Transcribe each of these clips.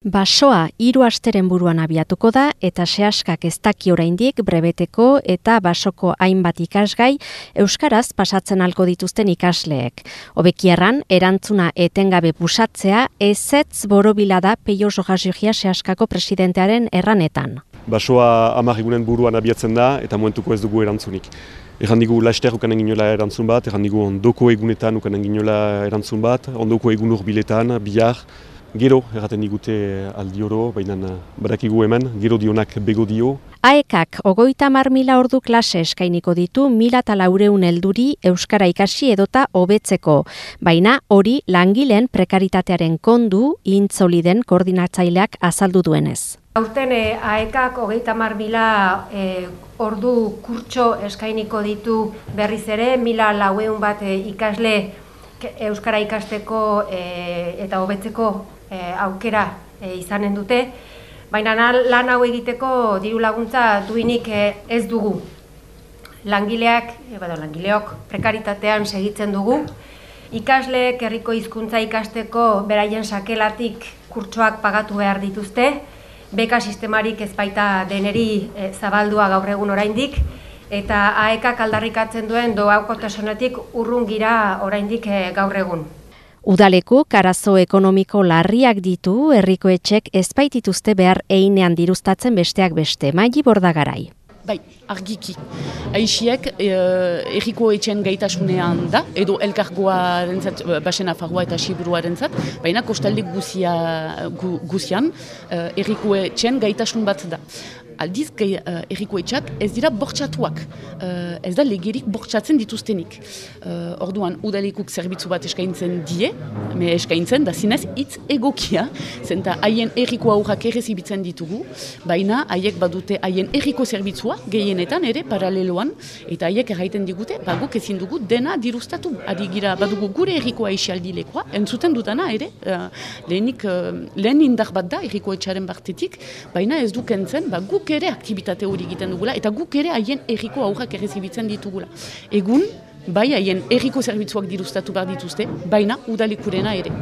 Basoa hiru asteren buruan abiatuko da eta sehaskak ez daki oraindik brebeteko eta basoko hainbat ikasgai euskaraz pasatzen alko dituzten ikasleek. Hobekierran erantzuna etengabe pusatzea ezetz borobila da Peio Sohasigia sehaskako presidentearen erranetan. Basoa amarrigunen buruan abiatzen da eta momentuko ez dugu erantzunik. Egan digu laster ukanen ginola erantzun bat, egan digu ondoko egunetan ukanen ginola erantzun bat, ondoko egun urbiletan, bihar, Gero, erraten digute aldi oro, baina barakigu hemen, gero dionak bego dio. Aekak, ogoita mar mila ordu klase eskainiko ditu mila talaureun elduri Euskara ikasi edota hobetzeko. Baina hori langileen prekaritatearen kondu intzoliden koordinatzaileak azaldu duenez. Aurten eh, aekak hogeita mar mila eh, ordu kurtso eskainiko ditu berriz ere, mila laueun bat eh, ikasle Euskara ikasteko eta hobetzeko e, aukera e, izanen dute, baina lan hau egiteko diru laguntza duinik e, ez dugu. Langileak, e, bada, langileok prekaritatean segitzen dugu, ikasleek herriko hizkuntza ikasteko beraien sakelatik kurtsoak pagatu behar dituzte, beka sistemarik ez baita deneri e, zabaldua gaur egun oraindik, eta aekak aldarrikatzen duen doaukotasunetik urrungira oraindik e, gaur egun. Udaleku karazo ekonomiko larriak ditu herriko etxek ezpaitituzte behar einean diruztatzen besteak beste, maili bordagarai. Bai, argiki. Aixiek e, erriko etxen gaitasunean da, edo elkargoa rentzat, basen afarroa eta xiburua rentzat, baina kostaldik guzia, gu, guzian e, erriko etxen gaitasun bat da aldiz gai uh, errikoetxak ez dira bortxatuak. Uh, ez da legerik bortxatzen dituztenik. Uh, orduan, udalikuk zerbitzu bat eskaintzen die, me eskaintzen da zinez hitz egokia, zenta haien erriko aurrak errezibitzen ditugu, baina haiek badute haien erriko zerbitzua, gehienetan ere, paraleloan, eta haiek erraiten digute, baguk ezin dugu dena dirustatu. Adi gira, badugu gure errikoa esialdilekoa, entzuten dutana ere, uh, lehenik, uh, lehen indar bat da errikoetxaren bartetik, baina ez dukentzen, baguk ere aktibitate hori egiten dugula, eta guk ere haien erriko aurrak errezibitzen ditugula. Egun, bai haien erriko zerbitzuak dirustatu behar dituzte, baina udalikurena ere.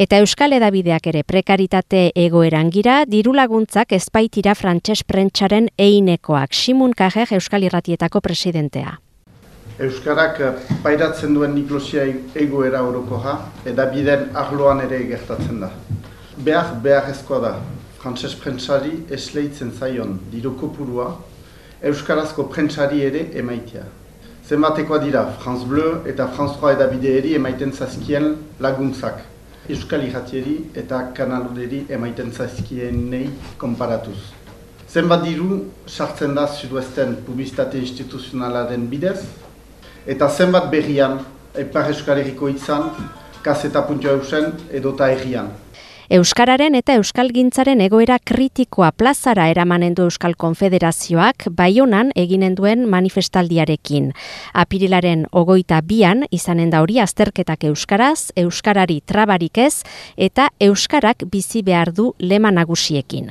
Eta Euskal Edabideak ere prekaritate egoeran gira, diru laguntzak ezpaitira frantses prentsaren einekoak. Simun Kajer Euskal Irratietako presidentea. Euskarak pairatzen duen niklosia egoera orokoa, edabideen arloan ere gertatzen da. Behar, behar ezkoa da, frantses prentsari esleitzen zaion dirokopurua, euskarazko prentsari ere emaitea. Zenbatekoa dira France Bleu eta France 3 edabideeri emaiten zazkien laguntzak. Euskal Iratieri eta kanaluderi emaiten zazkien konparatuz. Zenbat diru sartzen da Sudoesten publizitate instituzionalaren bidez, eta zenbat berrian Epar Euskal Herriko izan, kaseta puntua eusen edota errian. Euskararen eta Euskalgintzaren egoera kritikoa plazara eramanen du Euskal Konfederazioak baionan eginen duen manifestaldiarekin. Apirilaren ogoita bian izanen da hori azterketak Euskaraz, Euskarari trabarik ez eta Euskarak bizi behar du lema nagusiekin.